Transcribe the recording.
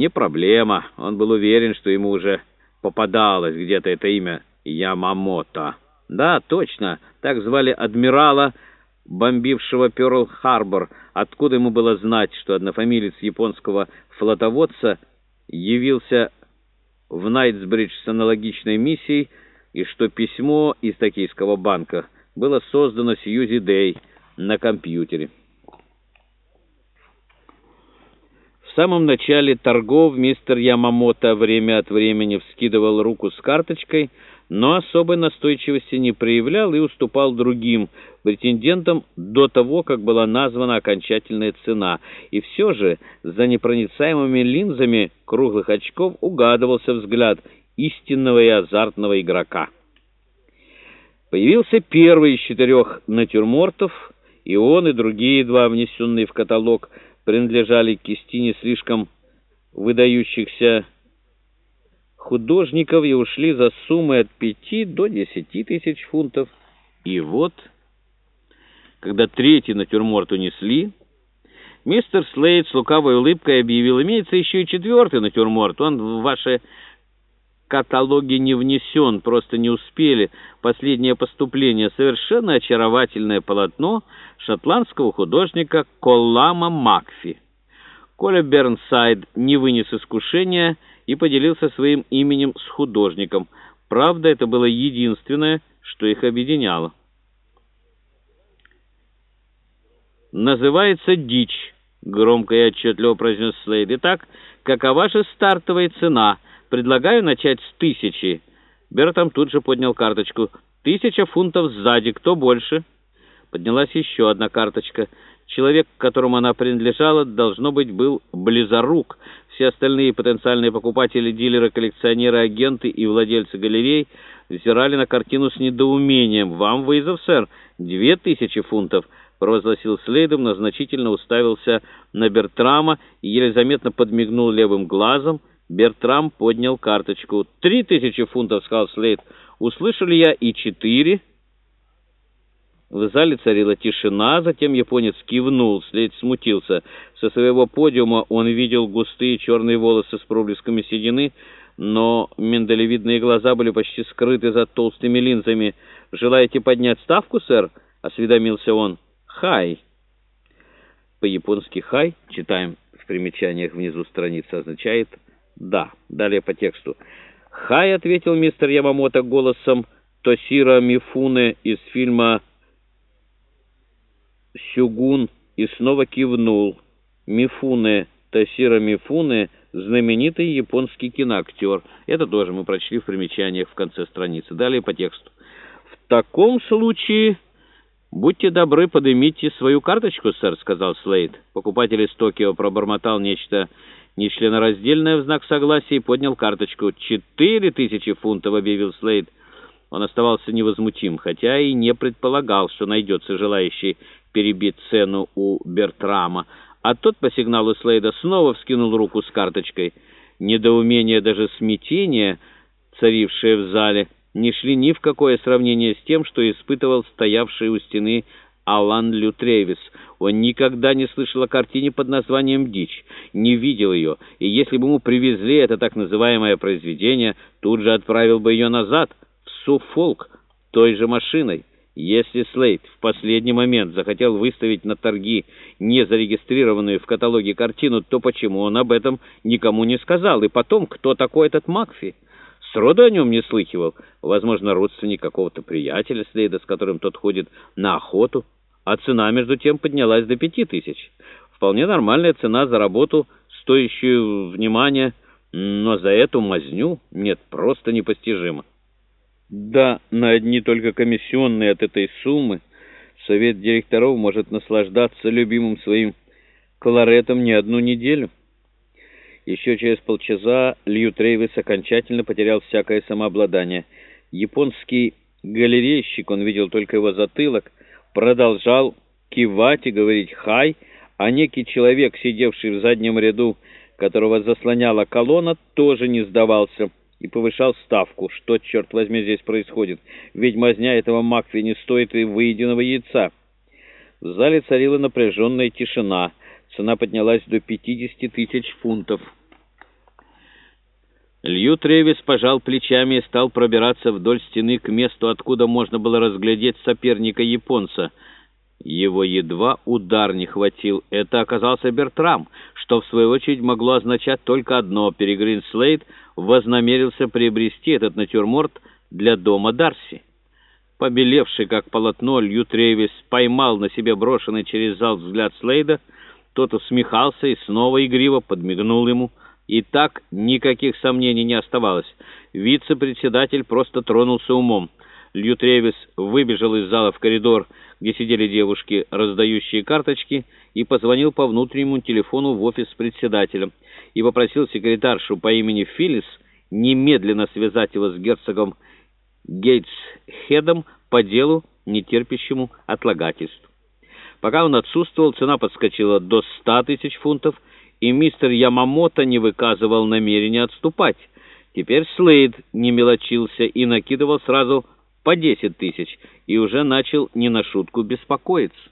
Не проблема. Он был уверен, что ему уже попадалось где-то это имя Ямамото. Да, точно, так звали адмирала, бомбившего Пёрл-Харбор. Откуда ему было знать, что однофамилец японского флотоводца явился в Найтсбридж с аналогичной миссией, и что письмо из Токийского банка было создано Сьюзи Дэй на компьютере. В самом начале торгов мистер Ямамото время от времени вскидывал руку с карточкой, но особой настойчивости не проявлял и уступал другим претендентам до того, как была названа окончательная цена. И все же за непроницаемыми линзами круглых очков угадывался взгляд истинного и азартного игрока. Появился первый из четырех натюрмортов, и он, и другие два, внесенные в каталог, принадлежали к кистине слишком выдающихся художников и ушли за суммы от пяти до десяти тысяч фунтов. И вот, когда третий натюрморт унесли, мистер Слейд с лукавой улыбкой объявил, имеется еще и четвертый натюрморт, он ваше каталоге не внесен, просто не успели. Последнее поступление — совершенно очаровательное полотно шотландского художника Коллама Макфи. Коля Бернсайд не вынес искушения и поделился своим именем с художником. Правда, это было единственное, что их объединяло. «Называется «Дичь», — громко и отчетливо произнес Слейд. «Итак, какова же стартовая цена?» Предлагаю начать с тысячи». Бертам тут же поднял карточку. «Тысяча фунтов сзади. Кто больше?» Поднялась еще одна карточка. Человек, к которому она принадлежала, должно быть, был близорук. Все остальные потенциальные покупатели, дилеры, коллекционеры, агенты и владельцы галерей взирали на картину с недоумением. «Вам вызов, сэр? Две тысячи фунтов!» провозгласил Слейдом, но значительно уставился на Бертрама и еле заметно подмигнул левым глазом. Бертрам поднял карточку. «Три тысячи фунтов», — сказал Слейд. «Услышали я и четыре». В зале царила тишина, затем японец кивнул, Слейд смутился. Со своего подиума он видел густые черные волосы с проблесками седины, но миндалевидные глаза были почти скрыты за толстыми линзами. «Желаете поднять ставку, сэр?» — осведомился он. «Хай». По-японски «хай», читаем в примечаниях внизу страницы, означает «Да». Далее по тексту. «Хай», — ответил мистер Ямамото голосом Тосира Мифуне из фильма «Сюгун» и снова кивнул. Мифуне, Тосира Мифуне, знаменитый японский киноактер. Это тоже мы прочли в примечаниях в конце страницы. Далее по тексту. «В таком случае...» «Будьте добры, поднимите свою карточку, сэр», — сказал Слейд. Покупатель из Токио пробормотал нечто нечленораздельное в знак согласия и поднял карточку. «Четыре тысячи фунтов», — объявил Слейд. Он оставался невозмутим, хотя и не предполагал, что найдется желающий перебить цену у Бертрама. А тот по сигналу Слейда снова вскинул руку с карточкой. Недоумение, даже смятение, царившее в зале, не шли ни в какое сравнение с тем, что испытывал стоявший у стены Алан Лютревис. Он никогда не слышал о картине под названием «Дичь», не видел ее, и если бы ему привезли это так называемое произведение, тут же отправил бы ее назад, в Суфолк, той же машиной. Если Слейд в последний момент захотел выставить на торги незарегистрированную в каталоге картину, то почему он об этом никому не сказал? И потом, кто такой этот Макфи? Сроду о нем не слыхивал. Возможно, родственник какого-то приятеля Слейда, с которым тот ходит на охоту а цена, между тем, поднялась до пяти тысяч. Вполне нормальная цена за работу, стоящую внимания, но за эту мазню нет, просто непостижимо. Да, на одни только комиссионные от этой суммы совет директоров может наслаждаться любимым своим колоретом не одну неделю. Еще через полчаса Лью Трейвис окончательно потерял всякое самообладание. Японский галерейщик, он видел только его затылок, продолжал кивать и говорить «хай», а некий человек, сидевший в заднем ряду, которого заслоняла колонна, тоже не сдавался и повышал ставку. Что, черт возьми, здесь происходит? Ведь мазня этого Макфи не стоит и выеденного яйца. В зале царила напряженная тишина. Цена поднялась до 50 тысяч фунтов. Лью Тревис пожал плечами и стал пробираться вдоль стены к месту, откуда можно было разглядеть соперника японца. Его едва удар не хватил. Это оказался Бертрам, что в свою очередь могло означать только одно. Перегрин Слейд вознамерился приобрести этот натюрморт для дома Дарси. Побелевший, как полотно, Лью Тревис поймал на себе брошенный через зал взгляд Слейда. Тот усмехался и снова игриво подмигнул ему. И так никаких сомнений не оставалось. Вице-председатель просто тронулся умом. Лью Тревис выбежал из зала в коридор, где сидели девушки, раздающие карточки, и позвонил по внутреннему телефону в офис председателя и попросил секретаршу по имени Филлис немедленно связать его с герцогом Гейтсхедом по делу, нетерпящему отлагательств. Пока он отсутствовал, цена подскочила до 100 тысяч фунтов, и мистер Ямамото не выказывал намерения отступать. Теперь Слейд не мелочился и накидывал сразу по 10 тысяч, и уже начал не на шутку беспокоиться.